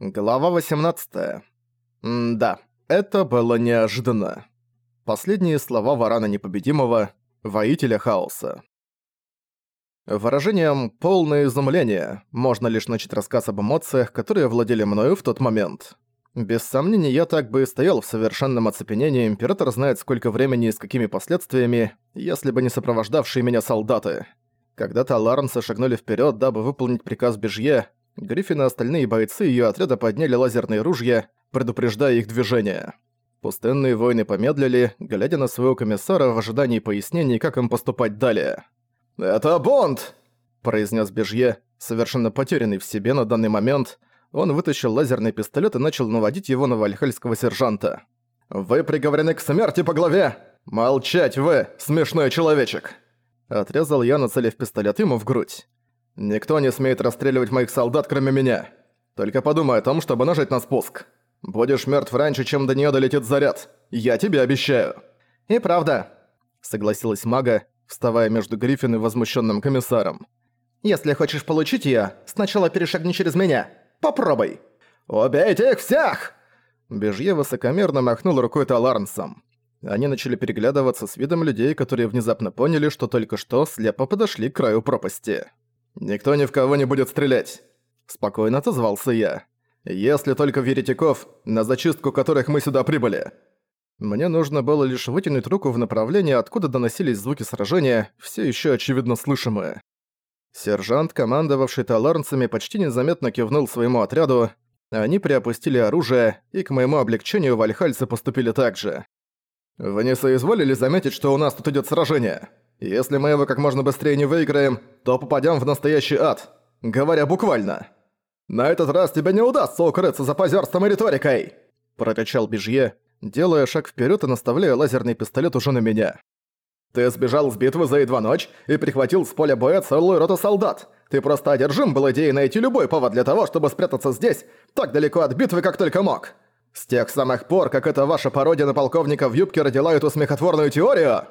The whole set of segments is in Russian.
Глава 18. М-да, это было неожиданно. Последние слова Варана Непобедимого, воителя хаоса. Выражением «полное изумление» можно лишь начать рассказ об эмоциях, которые владели мною в тот момент. Без сомнения, я так бы и стоял в совершенном оцепенении, император знает сколько времени и с какими последствиями, если бы не сопровождавшие меня солдаты. Когда-то Ларнсы шагнули вперед, дабы выполнить приказ Бежье, Гриффин и остальные бойцы ее отряда подняли лазерные ружья, предупреждая их движение. Пустынные воины помедлили, глядя на своего комиссара в ожидании пояснений, как им поступать далее. «Это Бонд!» – произнес Бежье, совершенно потерянный в себе на данный момент. Он вытащил лазерный пистолет и начал наводить его на вальхальского сержанта. «Вы приговорены к смерти по голове! Молчать вы, смешной человечек!» Отрезал я, нацелив пистолет ему в грудь. Никто не смеет расстреливать моих солдат, кроме меня. Только подумай о том, чтобы нажать на спуск. Будешь мертв раньше, чем до нее долетит заряд. Я тебе обещаю». «И правда», — согласилась мага, вставая между Гриффин и возмущенным комиссаром. «Если хочешь получить ее, сначала перешагни через меня. Попробуй!» «Убейте их всех!» Бежье высокомерно махнул рукой Таларнсом. Они начали переглядываться с видом людей, которые внезапно поняли, что только что слепо подошли к краю пропасти. «Никто ни в кого не будет стрелять», — спокойно отозвался я. «Если только в еретиков, на зачистку которых мы сюда прибыли». Мне нужно было лишь вытянуть руку в направлении, откуда доносились звуки сражения, все еще очевидно слышимые. Сержант, командовавший таларнцами, почти незаметно кивнул своему отряду, они приопустили оружие, и к моему облегчению вальхальцы поступили так же. «Вы не соизволили заметить, что у нас тут идет сражение?» Если мы его как можно быстрее не выиграем, то попадем в настоящий ад. Говоря буквально. На этот раз тебе не удастся укрыться за позерством и риторикой!» Прокачал Бежье, делая шаг вперед и наставляя лазерный пистолет уже на меня. «Ты сбежал с битвы за едва ночь и прихватил с поля боя целую роту солдат. Ты просто одержим был идеей найти любой повод для того, чтобы спрятаться здесь, так далеко от битвы, как только мог. С тех самых пор, как эта ваша пародия на полковника в юбке родила эту смехотворную теорию...»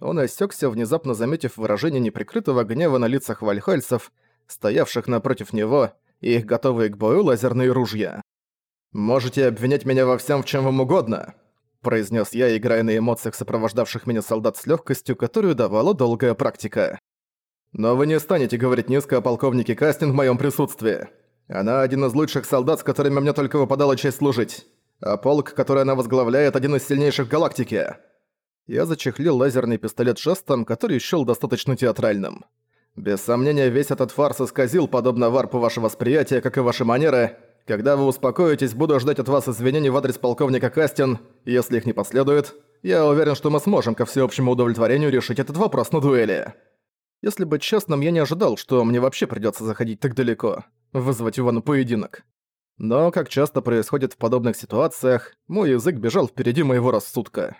Он осекся, внезапно заметив выражение неприкрытого гнева на лицах вальхальцев, стоявших напротив него, и их готовые к бою лазерные ружья. «Можете обвинять меня во всем, в чем вам угодно», произнес я, играя на эмоциях сопровождавших меня солдат с легкостью, которую давала долгая практика. «Но вы не станете говорить низко о полковнике Кастин в моем присутствии. Она один из лучших солдат, с которыми мне только выпадала честь служить. А полк, который она возглавляет, один из сильнейших в галактике. Я зачехлил лазерный пистолет жестом, который счёл достаточно театральным. Без сомнения, весь этот фарс исказил подобно варпу ваше восприятие, как и ваши манеры. Когда вы успокоитесь, буду ждать от вас извинений в адрес полковника Кастин. Если их не последует, я уверен, что мы сможем ко всеобщему удовлетворению решить этот вопрос на дуэли. Если быть честным, я не ожидал, что мне вообще придётся заходить так далеко, вызвать его на поединок. Но, как часто происходит в подобных ситуациях, мой язык бежал впереди моего рассудка.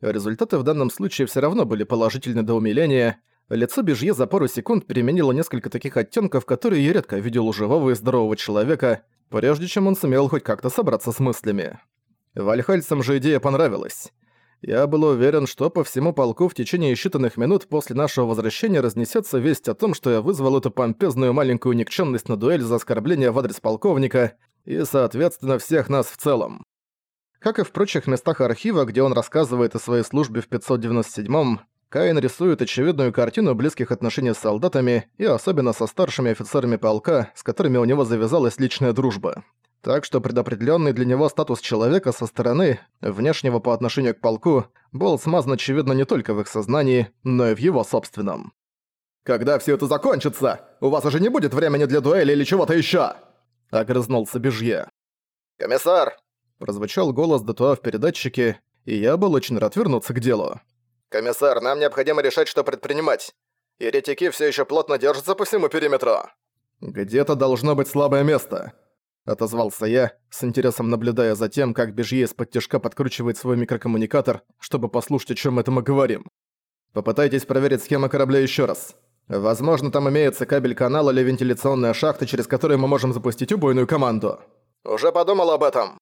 Результаты в данном случае все равно были положительны до умиления. Лицо Бежье за пару секунд переменило несколько таких оттенков, которые я редко видел у живого и здорового человека, прежде чем он сумел хоть как-то собраться с мыслями. Вальхальцам же идея понравилась. Я был уверен, что по всему полку в течение считанных минут после нашего возвращения разнесется весть о том, что я вызвал эту помпезную маленькую никчемность на дуэль за оскорбление в адрес полковника и, соответственно, всех нас в целом. Как и в прочих местах архива, где он рассказывает о своей службе в 597-м, Каин рисует очевидную картину близких отношений с солдатами и особенно со старшими офицерами полка, с которыми у него завязалась личная дружба. Так что предопределенный для него статус человека со стороны, внешнего по отношению к полку, был смазан очевидно не только в их сознании, но и в его собственном. «Когда все это закончится? У вас уже не будет времени для дуэли или чего-то еще? Огрызнулся Бежье. «Комиссар, Прозвучал голос Датуа в передатчике, и я был очень рад вернуться к делу. «Комиссар, нам необходимо решать, что предпринимать. Еретики все еще плотно держатся по всему периметру». «Где-то должно быть слабое место», — отозвался я, с интересом наблюдая за тем, как Бежье из-под тяжка подкручивает свой микрокоммуникатор, чтобы послушать, о чем это мы говорим. «Попытайтесь проверить схему корабля еще раз. Возможно, там имеется кабель канала или вентиляционная шахта, через которую мы можем запустить убойную команду». «Уже подумал об этом»,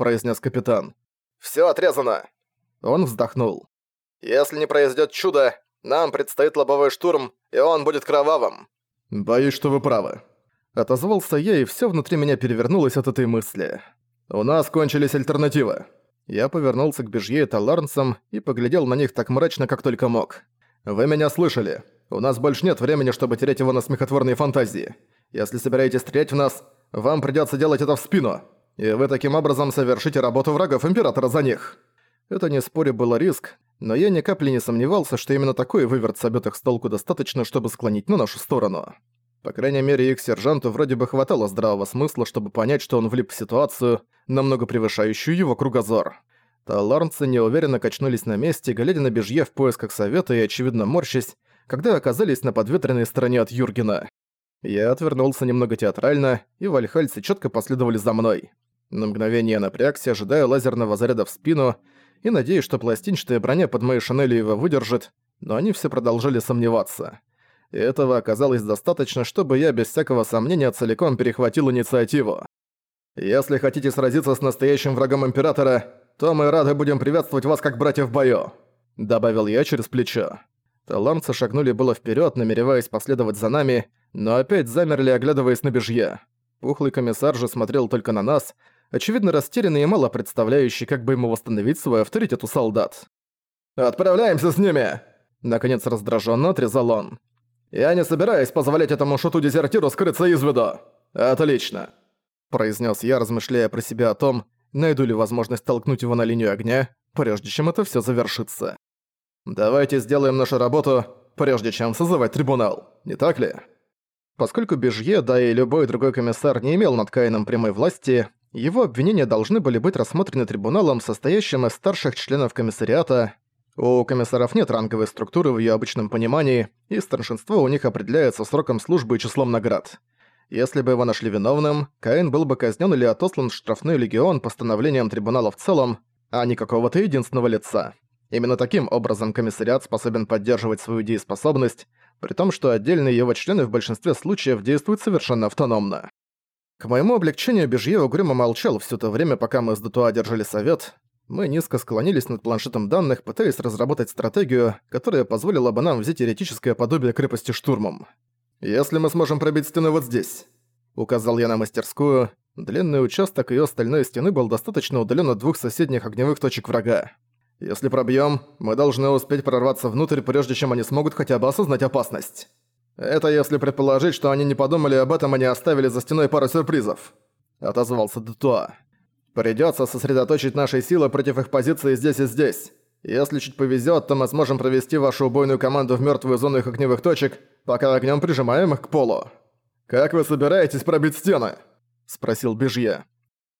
произнес капитан. «Всё отрезано!» Он вздохнул. «Если не произойдёт чудо, нам предстоит лобовой штурм, и он будет кровавым». «Боюсь, что вы правы». Отозвался я, и всё внутри меня перевернулось от этой мысли. «У нас кончились альтернативы». Я повернулся к Бежье и Таларнсам и поглядел на них так мрачно, как только мог. «Вы меня слышали. У нас больше нет времени, чтобы терять его на смехотворные фантазии. Если собираетесь стрелять в нас, вам придётся делать это в спину. И вы таким образом совершите работу врагов Императора за них». Это не спорю было риск, но я ни капли не сомневался, что именно такой выверт собитых с толку достаточно, чтобы склонить на нашу сторону. По крайней мере, их сержанту вроде бы хватало здравого смысла, чтобы понять, что он влип в ситуацию, намного превышающую его кругозор. Таларнцы неуверенно качнулись на месте, глядя на Бежье в поисках совета и, очевидно, морщась, когда оказались на подветренной стороне от Юргена. Я отвернулся немного театрально, и вальхальцы четко последовали за мной. На мгновение напрягся, ожидая лазерного заряда в спину, и надеясь, что пластинчатая броня под моей шинелью его выдержит, но они все продолжали сомневаться и этого оказалось достаточно, чтобы я без всякого сомнения целиком перехватил инициативу. «Если хотите сразиться с настоящим врагом Императора, то мы рады будем приветствовать вас как братьев в бою», — добавил я через плечо. Таланцы шагнули было вперед, намереваясь последовать за нами, но опять замерли, оглядываясь на бежье. Пухлый комиссар же смотрел только на нас, очевидно растерянный и мало представляющий, как бы ему восстановить свой авторитет у солдат. «Отправляемся с ними!» Наконец раздраженно отрезал он. «Я не собираюсь позволять этому шуту-дезертиру скрыться из виду. Отлично!» Произнес я, размышляя про себя о том, найду ли возможность толкнуть его на линию огня, прежде чем это все завершится. «Давайте сделаем нашу работу, прежде чем созывать трибунал, не так ли?» Поскольку Бежье, да и любой другой комиссар не имел над Каином прямой власти, его обвинения должны были быть рассмотрены трибуналом, состоящим из старших членов комиссариата, у комиссаров нет ранговой структуры в её обычном понимании, и старшинство у них определяется сроком службы и числом наград. Если бы его нашли виновным, Каин был бы казнён или отослан в штрафной легион постановлением трибунала в целом, а не какого-то единственного лица. Именно таким образом комиссариат способен поддерживать свою дееспособность, при том, что отдельные его члены в большинстве случаев действуют совершенно автономно. К моему облегчению Бежье угрюмо молчал все то время, пока мы с Датуа держали совет, мы низко склонились над планшетом данных, пытаясь разработать стратегию, которая позволила бы нам взять теоретическое подобие крепости штурмом. «Если мы сможем пробить стену вот здесь», — указал я на мастерскую, длинный участок ее стальной стены был достаточно удален от двух соседних огневых точек врага. «Если пробьем, мы должны успеть прорваться внутрь, прежде чем они смогут хотя бы осознать опасность. Это если предположить, что они не подумали об этом и не оставили за стеной пару сюрпризов», — отозвался Дутуа. Придётся сосредоточить наши силы против их позиции здесь и здесь. Если чуть повезёт, то мы сможем провести вашу убойную команду в мёртвую зону их огневых точек, пока огнём прижимаем их к полу. «Как вы собираетесь пробить стены?» – спросил Бежье.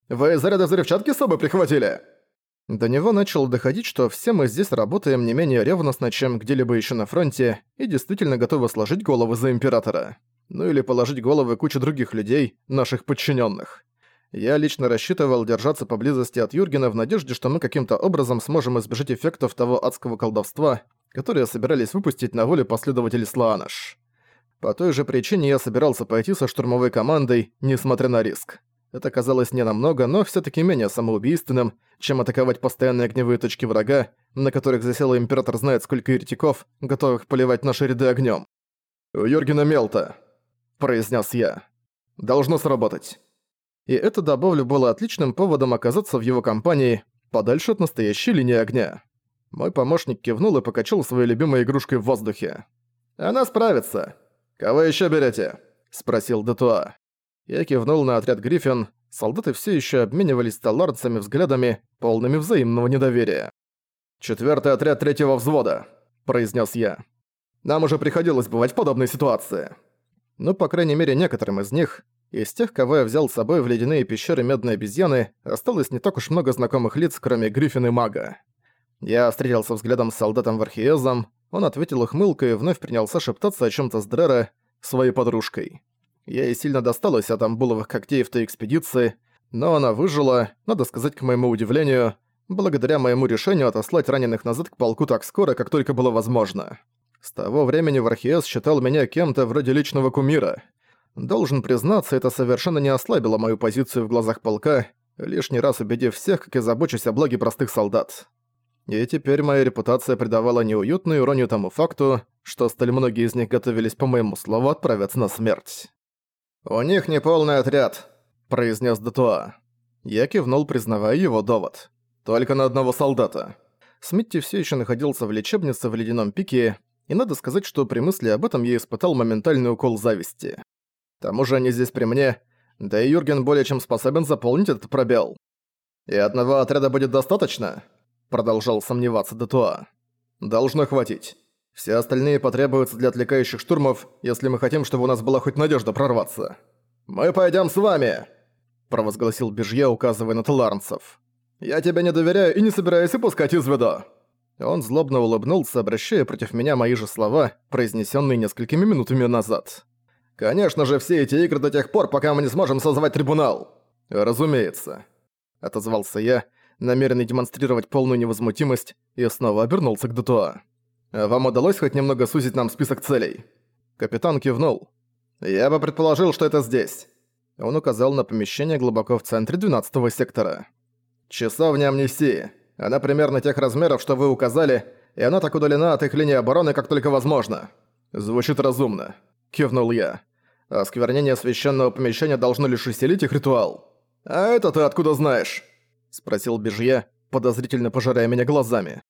«Вы заряды взрывчатки с собой прихватили?» До него начало доходить, что все мы здесь работаем не менее ревностно, чем где-либо ещё на фронте, и действительно готовы сложить головы за Императора. Ну или положить головы кучи других людей, наших подчиненных. Я лично рассчитывал держаться поблизости от Юргена в надежде, что мы каким-то образом сможем избежать эффектов того адского колдовства, которое собирались выпустить на волю последователи Слаанаш. По той же причине я собирался пойти со штурмовой командой, несмотря на риск. Это казалось не намного, но все таки менее самоубийственным, чем атаковать постоянные огневые точки врага, на которых засел Император знает сколько еретиков, готовых поливать наши ряды огнем. «У Юргена Мелта», — произнес я. «Должно сработать» и это, добавлю, было отличным поводом оказаться в его компании подальше от настоящей линии огня. Мой помощник кивнул и покачал своей любимой игрушкой в воздухе. «Она справится. Кого еще берете? спросил Детуа. Я кивнул на отряд Гриффин. Солдаты все еще обменивались таларцами взглядами, полными взаимного недоверия. «Четвертый отряд третьего взвода», — произнес я. «Нам уже приходилось бывать в подобной ситуации». Ну, по крайней мере, некоторым из них, из тех, кого я взял с собой в ледяные пещеры Медной Обезьяны, осталось не так уж много знакомых лиц, кроме Гриффина и Мага. Я встретился взглядом с солдатом Вархиезом, он ответил ухмылкой и вновь принялся шептаться о чем то с Дрера, своей подружкой. Я ей сильно досталось от амбуловых когтей в той экспедиции, но она выжила, надо сказать, к моему удивлению, благодаря моему решению отослать раненых назад к полку так скоро, как только было возможно. С того времени Вархиез считал меня кем-то вроде личного кумира — Должен признаться, это совершенно не ослабило мою позицию в глазах полка, лишний раз убедив всех, как я забочусь о благе простых солдат. И теперь моя репутация придавала неуютную иронию тому факту, что столь многие из них готовились по моему слову отправиться на смерть. «У них не полный отряд», — произнес Датуа. Я кивнул, признавая его довод. «Только на одного солдата». Смитти все еще находился в лечебнице в Ледяном пике, и надо сказать, что при мысли об этом я испытал моментальный укол зависти. К тому же они здесь при мне, да и Юрген более чем способен заполнить этот пробел. «И одного отряда будет достаточно?» Продолжал сомневаться Датуа. «Должно хватить. Все остальные потребуются для отвлекающих штурмов, если мы хотим, чтобы у нас была хоть надежда прорваться. Мы пойдем с вами!» провозгласил Бежье, указывая на таларнцев. «Я тебе не доверяю и не собираюсь упускать из виду!» Он злобно улыбнулся, обращая против меня мои же слова, произнесенные несколькими минутами назад. «Конечно же, все эти игры до тех пор, пока мы не сможем созвать трибунал!» «Разумеется», — отозвался я, намеренный демонстрировать полную невозмутимость, и снова обернулся к Датуа. «Вам удалось хоть немного сузить нам список целей?» Капитан кивнул. «Я бы предположил, что это здесь». Он указал на помещение глубоко в центре 12-го сектора. «Часовня амнистии. Она примерно тех размеров, что вы указали, и она так удалена от их линии обороны, как только возможно. Звучит разумно», — кивнул я. Осквернение священного помещения должно лишь усилить их ритуал. «А это ты откуда знаешь?» — спросил Бежье, подозрительно пожирая меня глазами.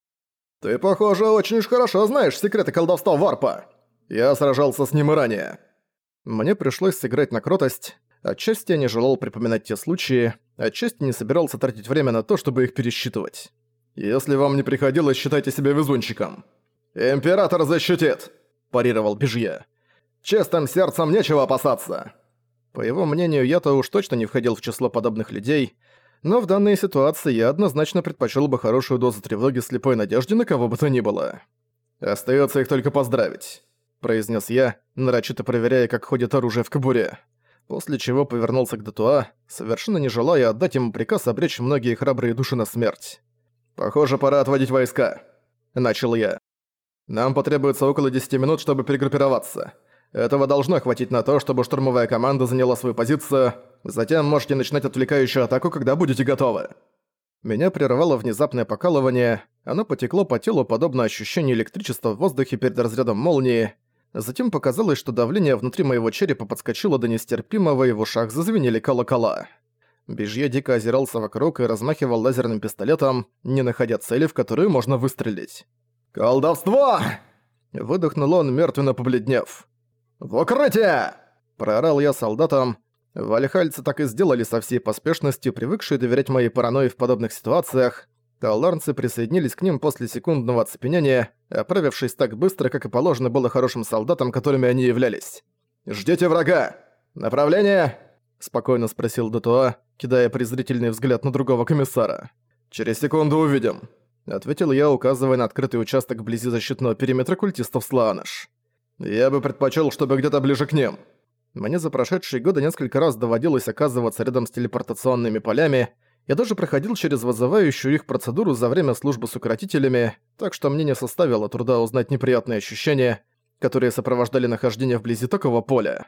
«Ты, похоже, очень уж хорошо знаешь секреты колдовства Варпа. Я сражался с ним и ранее». Мне пришлось сыграть на кротость. Отчасти я не желал припоминать те случаи, отчасти не собирался тратить время на то, чтобы их пересчитывать. «Если вам не приходилось, считайте себя везунчиком». «Император защитит!» – парировал Бежье. Честным сердцем нечего опасаться. По его мнению, я-то уж точно не входил в число подобных людей, но в данной ситуации я однозначно предпочел бы хорошую дозу тревоги слепой надежде на кого бы то ни было. Остается их только поздравить, произнес я, нарочито проверяя, как ходит оружие в кобуре. После чего повернулся к Датуа, совершенно не желая отдать ему приказ обречь многие храбрые души на смерть. «Похоже, пора отводить войска», — начал я. «Нам потребуется около 10 минут, чтобы перегруппироваться. Этого должно хватить на то, чтобы штурмовая команда заняла свою позицию. Затем можете начинать отвлекающую атаку, когда будете готовы. Меня прервало внезапное покалывание. Оно потекло по телу, подобно ощущению электричества в воздухе перед разрядом молнии. Затем показалось, что давление внутри моего черепа подскочило до нестерпимого, и в ушах зазвенели колокола. Бежье дико озирался вокруг и размахивал лазерным пистолетом, не находя цели, в которую можно выстрелить. «Колдовство!» Выдохнул он, мертвенно побледнев. «В укрытие!» – проорал я солдатам. Вальхальцы так и сделали со всей поспешностью, привыкшие доверять моей паранойи в подобных ситуациях. Талларнцы присоединились к ним после секундного оцепенения, оправившись так быстро, как и положено было хорошим солдатам, которыми они являлись. «Ждите врага! Направление!» – спокойно спросил Датуа, кидая презрительный взгляд на другого комиссара. «Через секунду увидим», – ответил я, указывая на открытый участок вблизи защитного периметра культистов Слаанаш. Я бы предпочел, чтобы где-то ближе к ним. Мне за прошедшие годы несколько раз доводилось оказываться рядом с телепортационными полями, я даже проходил через вызывающую их процедуру за время службы с укротителями, так что мне не составило труда узнать неприятные ощущения, которые сопровождали нахождение вблизи такого поля.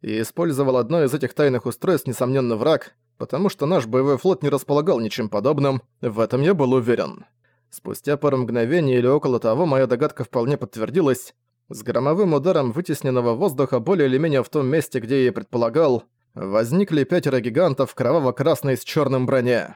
И использовал одно из этих тайных устройств, несомненно, враг, потому что наш боевой флот не располагал ничем подобным, в этом я был уверен. Спустя пару мгновений или около того моя догадка вполне подтвердилась, с громовым ударом вытесненного воздуха более или менее в том месте, где я и предполагал, возникли пятеро гигантов кроваво-красной с черным броне.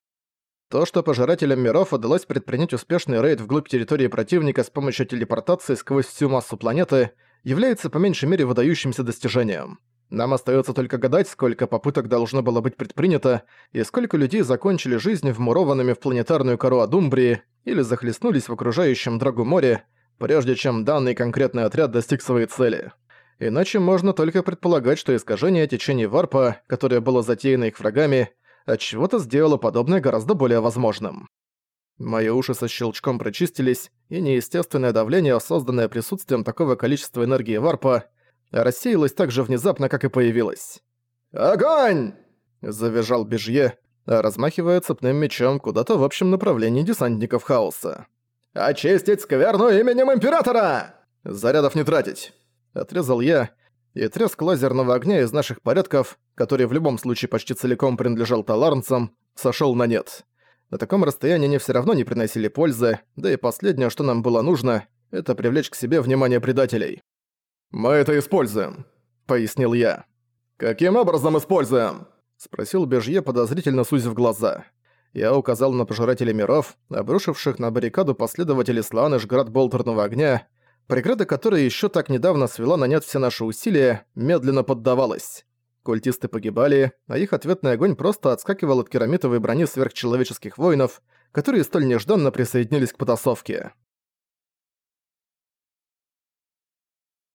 То, что пожирателям миров удалось предпринять успешный рейд вглубь территории противника с помощью телепортации сквозь всю массу планеты, является по меньшей мере выдающимся достижением. Нам остается только гадать, сколько попыток должно было быть предпринято, и сколько людей закончили жизнь вмурованными в планетарную кору Адумбрии или захлестнулись в окружающем Драгу море, прежде чем данный конкретный отряд достиг своей цели. Иначе можно только предполагать, что искажение течения варпа, которое было затеяно их врагами, от чего то сделало подобное гораздо более возможным. Мои уши со щелчком прочистились, и неестественное давление, созданное присутствием такого количества энергии варпа, рассеялось так же внезапно, как и появилось. «Огонь!» – завизжал Бежье, размахивая цепным мечом куда-то в общем направлении десантников хаоса. «Очистить скверну именем Императора!» «Зарядов не тратить!» Отрезал я, и треск лазерного огня из наших порядков, который в любом случае почти целиком принадлежал таларнцам, сошел на нет. На таком расстоянии они все равно не приносили пользы, да и последнее, что нам было нужно, это привлечь к себе внимание предателей. «Мы это используем», — пояснил я. «Каким образом используем?» — спросил Бежье, подозрительно сузив глаза. Я указал на пожирателей миров, обрушивших на баррикаду последователей Сланыш град болтерного огня, преграда которой еще так недавно свела на нет все наши усилия, медленно поддавалась. Культисты погибали, а их ответный огонь просто отскакивал от керамитовой брони сверхчеловеческих воинов, которые столь нежданно присоединились к потасовке.